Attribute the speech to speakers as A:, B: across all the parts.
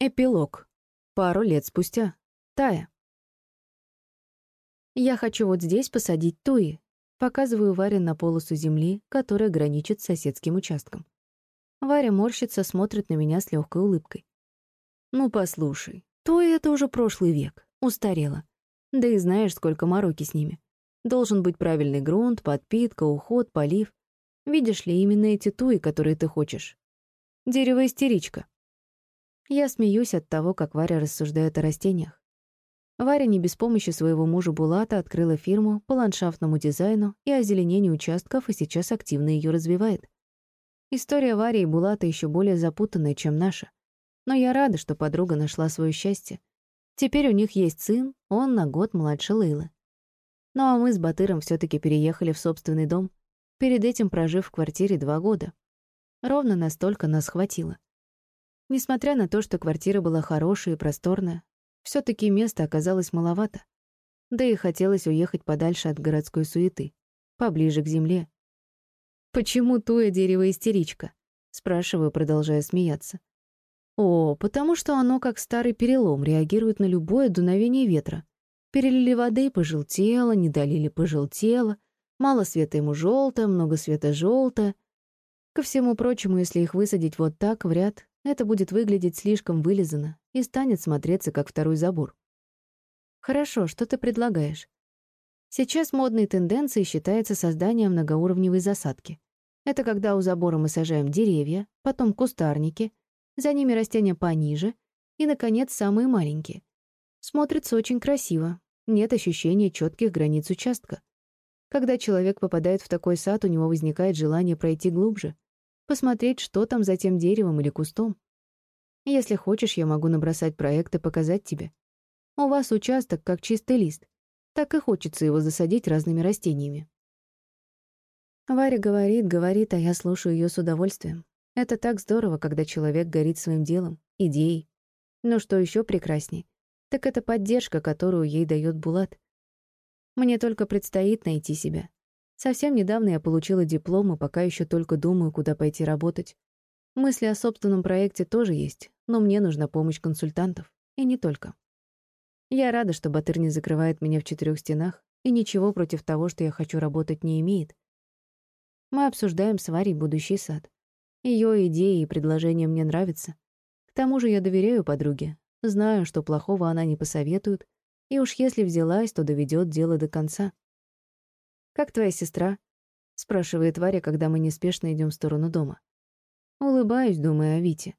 A: Эпилог. Пару лет спустя. Тая. Я хочу вот здесь посадить туи. Показываю Варе на полосу земли, которая граничит с соседским участком. Варя морщится, смотрит на меня с легкой улыбкой. Ну, послушай, туи — это уже прошлый век, устарело. Да и знаешь, сколько мороки с ними. Должен быть правильный грунт, подпитка, уход, полив. Видишь ли, именно эти туи, которые ты хочешь. Дерево-истеричка. Я смеюсь от того, как Варя рассуждает о растениях. Варя не без помощи своего мужа Булата открыла фирму по ландшафтному дизайну и озеленению участков и сейчас активно ее развивает. История Вари и Булата еще более запутанная, чем наша. Но я рада, что подруга нашла свое счастье. Теперь у них есть сын, он на год младше Лейлы. Ну а мы с Батыром все таки переехали в собственный дом, перед этим прожив в квартире два года. Ровно настолько нас хватило. Несмотря на то, что квартира была хорошая и просторная, все таки места оказалось маловато. Да и хотелось уехать подальше от городской суеты, поближе к земле. «Почему туя дерево истеричка?» — спрашиваю, продолжая смеяться. «О, потому что оно, как старый перелом, реагирует на любое дуновение ветра. Перелили воды — пожелтело, не долили — пожелтело, мало света ему желто, много света желто. Ко всему прочему, если их высадить вот так в ряд, это будет выглядеть слишком вылизанно и станет смотреться как второй забор. Хорошо, что ты предлагаешь? Сейчас модной тенденцией считается создание многоуровневой засадки. Это когда у забора мы сажаем деревья, потом кустарники, за ними растения пониже и, наконец, самые маленькие. Смотрится очень красиво, нет ощущения четких границ участка. Когда человек попадает в такой сад, у него возникает желание пройти глубже, посмотреть, что там за тем деревом или кустом. Если хочешь, я могу набросать проект и показать тебе. У вас участок как чистый лист, так и хочется его засадить разными растениями. Варя говорит, говорит, а я слушаю ее с удовольствием. Это так здорово, когда человек горит своим делом, идеей. Но что еще прекрасней, так это поддержка, которую ей дает Булат. Мне только предстоит найти себя. Совсем недавно я получила диплом и пока еще только думаю, куда пойти работать. Мысли о собственном проекте тоже есть, но мне нужна помощь консультантов. И не только. Я рада, что Батыр не закрывает меня в четырех стенах и ничего против того, что я хочу работать, не имеет. Мы обсуждаем с Варей будущий сад. Ее идеи и предложения мне нравятся. К тому же я доверяю подруге, знаю, что плохого она не посоветует, и уж если взялась, то доведет дело до конца. «Как твоя сестра?» — спрашивает Варя, когда мы неспешно идем в сторону дома. Улыбаюсь, думая о Вите.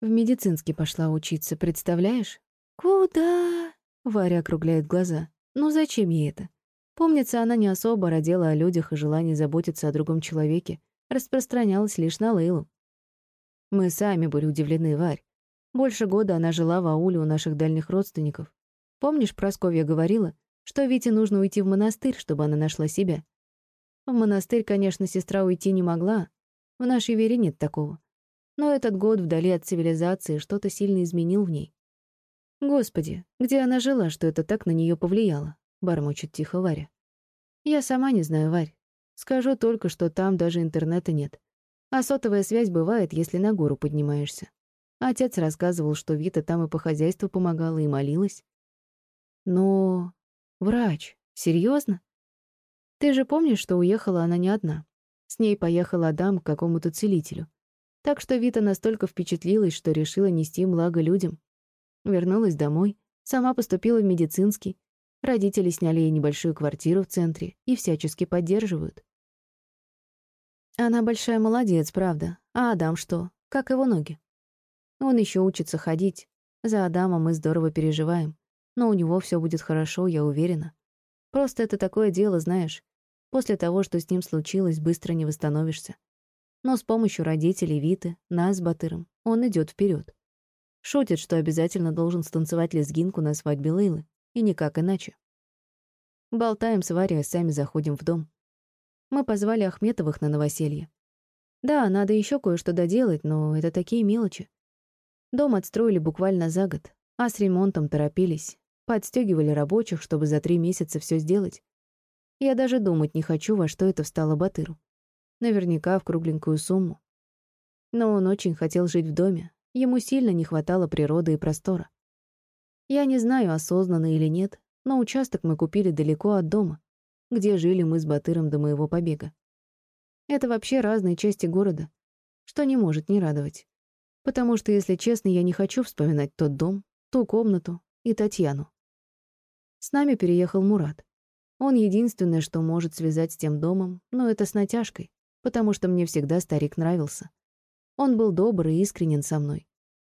A: В медицинский пошла учиться, представляешь? «Куда?» — Варя округляет глаза. «Ну зачем ей это?» Помнится, она не особо родила о людях и желание заботиться о другом человеке распространялось лишь на Лейлу. Мы сами были удивлены, Варь. Больше года она жила в ауле у наших дальних родственников. Помнишь, Просковья говорила, что Вите нужно уйти в монастырь, чтобы она нашла себя. В монастырь, конечно, сестра уйти не могла. В нашей вере нет такого. Но этот год вдали от цивилизации что-то сильно изменил в ней. Господи, где она жила, что это так на нее повлияло? Бормочет тихо Варя. Я сама не знаю, Варь. Скажу только, что там даже интернета нет. А сотовая связь бывает, если на гору поднимаешься. Отец рассказывал, что Вита там и по хозяйству помогала, и молилась. Но Врач. Серьезно? Ты же помнишь, что уехала она не одна. С ней поехал Адам к какому-то целителю. Так что Вита настолько впечатлилась, что решила нести благо людям. Вернулась домой, сама поступила в медицинский. Родители сняли ей небольшую квартиру в центре и всячески поддерживают. Она большая молодец, правда. А Адам что? Как его ноги? Он еще учится ходить. За Адама мы здорово переживаем. Но у него все будет хорошо, я уверена. Просто это такое дело, знаешь. После того, что с ним случилось, быстро не восстановишься. Но с помощью родителей Виты, нас с Батыром, он идет вперед. Шутит, что обязательно должен станцевать лезгинку на свадьбе Лейлы, и никак иначе. Болтаем с Варей, а сами заходим в дом. Мы позвали Ахметовых на новоселье. Да, надо еще кое-что доделать, но это такие мелочи. Дом отстроили буквально за год, а с ремонтом торопились, Подстегивали рабочих, чтобы за три месяца все сделать. Я даже думать не хочу, во что это встало Батыру. Наверняка в кругленькую сумму. Но он очень хотел жить в доме, ему сильно не хватало природы и простора. Я не знаю, осознанно или нет, но участок мы купили далеко от дома, где жили мы с Батыром до моего побега. Это вообще разные части города, что не может не радовать. Потому что, если честно, я не хочу вспоминать тот дом, ту комнату и Татьяну. С нами переехал Мурат. Он единственное, что может связать с тем домом, но это с натяжкой, потому что мне всегда старик нравился. Он был добр и искренен со мной.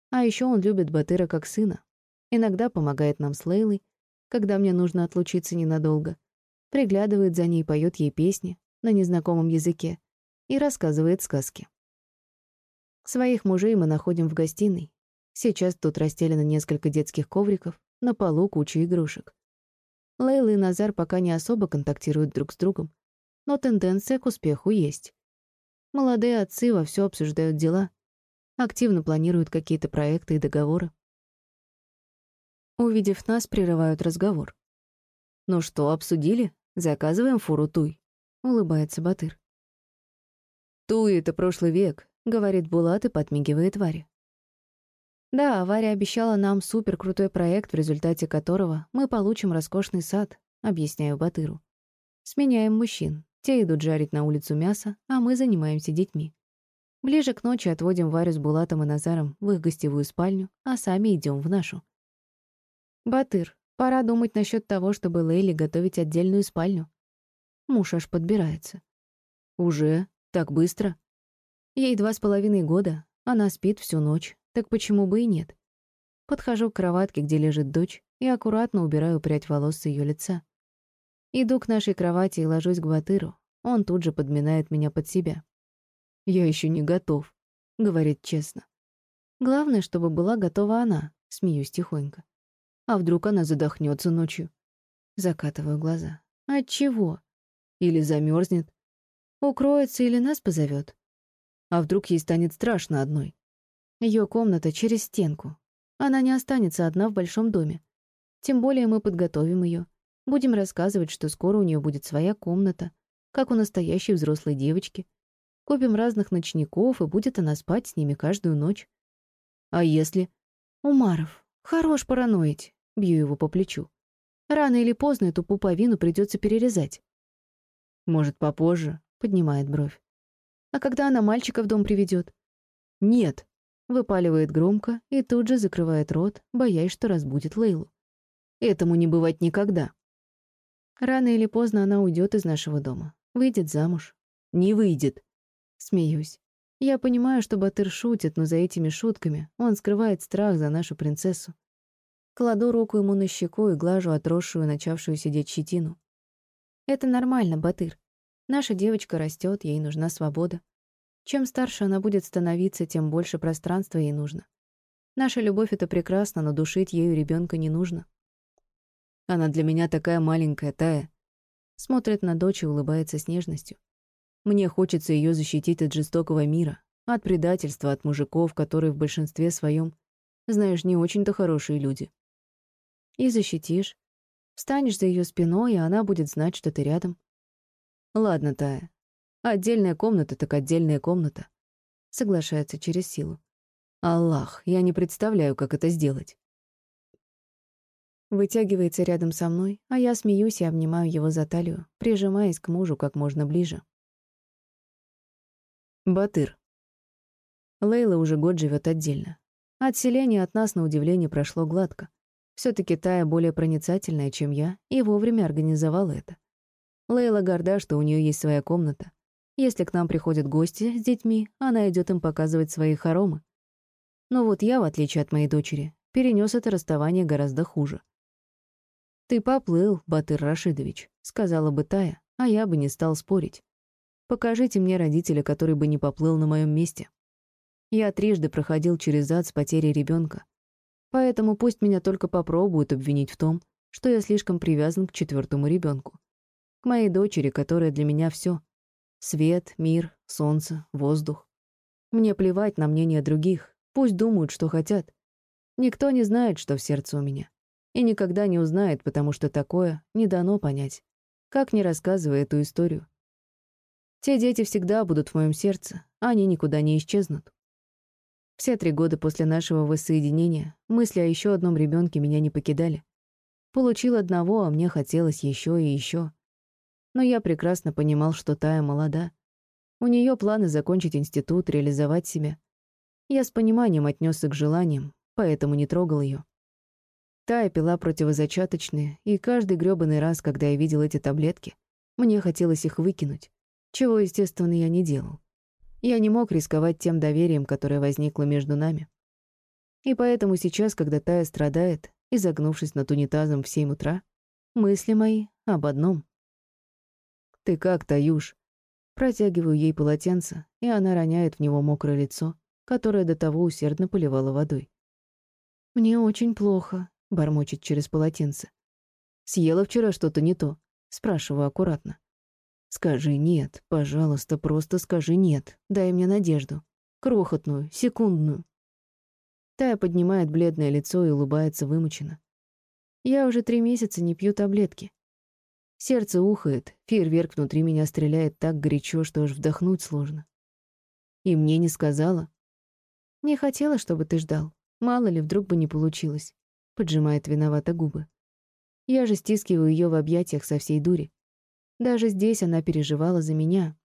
A: А еще он любит Батыра как сына. Иногда помогает нам с Лейлой, когда мне нужно отлучиться ненадолго. Приглядывает за ней, поет ей песни на незнакомом языке и рассказывает сказки. Своих мужей мы находим в гостиной. Сейчас тут расстелено несколько детских ковриков, на полу куча игрушек. Лейла и Назар пока не особо контактируют друг с другом, но тенденция к успеху есть. Молодые отцы вовсю обсуждают дела, активно планируют какие-то проекты и договоры. Увидев нас, прерывают разговор. «Ну что, обсудили? Заказываем фуру Туй», — улыбается Батыр. «Туй — это прошлый век», — говорит Булат и подмигивает Варе. Да, Варя обещала нам супер крутой проект, в результате которого мы получим роскошный сад, объясняю Батыру. Сменяем мужчин. Те идут жарить на улицу мясо, а мы занимаемся детьми. Ближе к ночи отводим Варю с Булатом и Назаром в их гостевую спальню, а сами идем в нашу. «Батыр, пора думать насчет того, чтобы Лейли готовить отдельную спальню». Муж аж подбирается. «Уже? Так быстро?» Ей два с половиной года, она спит всю ночь, так почему бы и нет? Подхожу к кроватке, где лежит дочь, и аккуратно убираю прядь волос с ее лица. Иду к нашей кровати и ложусь к Батыру. Он тут же подминает меня под себя. «Я еще не готов», — говорит честно. «Главное, чтобы была готова она», — смеюсь тихонько. «А вдруг она задохнется ночью?» Закатываю глаза. «От чего?» «Или замерзнет?» «Укроется или нас позовет?» «А вдруг ей станет страшно одной?» Ее комната через стенку. Она не останется одна в большом доме. Тем более мы подготовим ее. Будем рассказывать, что скоро у нее будет своя комната, как у настоящей взрослой девочки. Купим разных ночников, и будет она спать с ними каждую ночь. А если... Умаров, хорош параноить, бью его по плечу. Рано или поздно эту пуповину придется перерезать. Может, попозже, поднимает бровь. А когда она мальчика в дом приведет? Нет, выпаливает громко и тут же закрывает рот, боясь, что разбудит Лейлу. Этому не бывать никогда. Рано или поздно она уйдет из нашего дома, выйдет замуж. Не выйдет. Смеюсь. Я понимаю, что Батыр шутит, но за этими шутками он скрывает страх за нашу принцессу. Кладу руку ему на щеку и глажу отросшую, начавшую сидеть щетину. Это нормально, Батыр. Наша девочка растет, ей нужна свобода. Чем старше она будет становиться, тем больше пространства ей нужно. Наша любовь — это прекрасно, но душить ею ребенка не нужно. Она для меня такая маленькая, Тая. Смотрит на дочь и улыбается с нежностью. Мне хочется ее защитить от жестокого мира, от предательства, от мужиков, которые в большинстве своем, знаешь, не очень-то хорошие люди. И защитишь. Встанешь за ее спиной, и она будет знать, что ты рядом. Ладно, Тая. Отдельная комната так отдельная комната. Соглашается через силу. Аллах, я не представляю, как это сделать. Вытягивается рядом со мной, а я смеюсь и обнимаю его за талию, прижимаясь к мужу как можно ближе. Батыр. Лейла уже год живет отдельно. Отселение от нас, на удивление, прошло гладко. все таки Тая более проницательная, чем я, и вовремя организовала это. Лейла горда, что у нее есть своя комната. Если к нам приходят гости с детьми, она идет им показывать свои хоромы. Но вот я, в отличие от моей дочери, перенес это расставание гораздо хуже. «Ты поплыл, Батыр Рашидович», — сказала бы Тая, а я бы не стал спорить. «Покажите мне родителя, который бы не поплыл на моем месте». Я трижды проходил через ад с потерей ребенка, поэтому пусть меня только попробуют обвинить в том, что я слишком привязан к четвертому ребенку, к моей дочери, которая для меня все. Свет, мир, солнце, воздух. Мне плевать на мнение других, пусть думают, что хотят. Никто не знает, что в сердце у меня и никогда не узнает, потому что такое не дано понять, как не рассказывая эту историю. Те дети всегда будут в моем сердце, они никуда не исчезнут. Все три года после нашего воссоединения мысли о еще одном ребенке меня не покидали. Получил одного, а мне хотелось еще и еще. Но я прекрасно понимал, что Тая молода. У нее планы закончить институт, реализовать себя. Я с пониманием отнесся к желаниям, поэтому не трогал ее. Тая пила противозачаточные, и каждый грёбаный раз, когда я видел эти таблетки, мне хотелось их выкинуть, чего, естественно, я не делал. Я не мог рисковать тем доверием, которое возникло между нами. И поэтому сейчас, когда Тая страдает, изогнувшись над унитазом в семь утра, мысли мои об одном. «Ты как, Таюш?» Протягиваю ей полотенце, и она роняет в него мокрое лицо, которое до того усердно поливала водой. «Мне очень плохо», — бормочет через полотенце. «Съела вчера что-то не то?» — спрашиваю аккуратно. Скажи «нет», пожалуйста, просто скажи «нет». Дай мне надежду. Крохотную, секундную. Тая поднимает бледное лицо и улыбается вымученно. Я уже три месяца не пью таблетки. Сердце ухает, фейерверк внутри меня стреляет так горячо, что аж вдохнуть сложно. И мне не сказала. Не хотела, чтобы ты ждал. Мало ли, вдруг бы не получилось. Поджимает виновато губы. Я же стискиваю ее в объятиях со всей дури. Даже здесь она переживала за меня.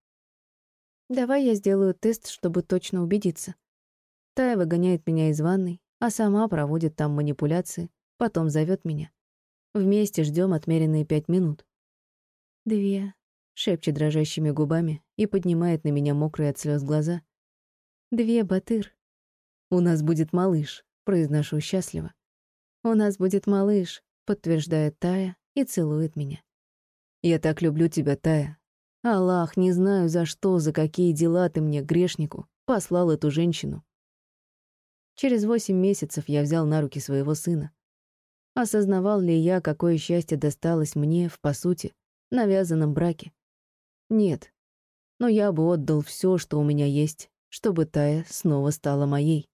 A: «Давай я сделаю тест, чтобы точно убедиться». Тая выгоняет меня из ванной, а сама проводит там манипуляции, потом зовет меня. Вместе ждем отмеренные пять минут. «Две», — шепчет дрожащими губами и поднимает на меня мокрые от слез глаза. «Две, Батыр». «У нас будет малыш», — произношу счастливо. «У нас будет малыш», — подтверждает Тая и целует меня. Я так люблю тебя, Тая. Аллах, не знаю за что, за какие дела ты мне, грешнику, послал эту женщину. Через восемь месяцев я взял на руки своего сына. Осознавал ли я, какое счастье досталось мне, в, по сути, навязанном браке? Нет. Но я бы отдал все, что у меня есть, чтобы Тая снова стала моей.